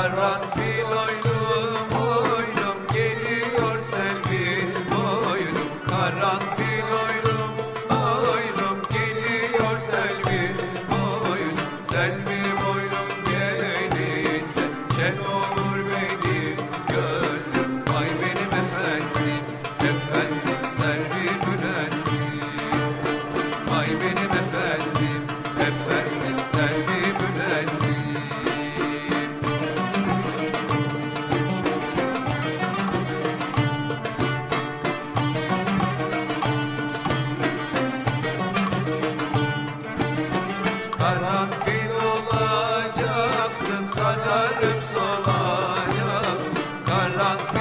I run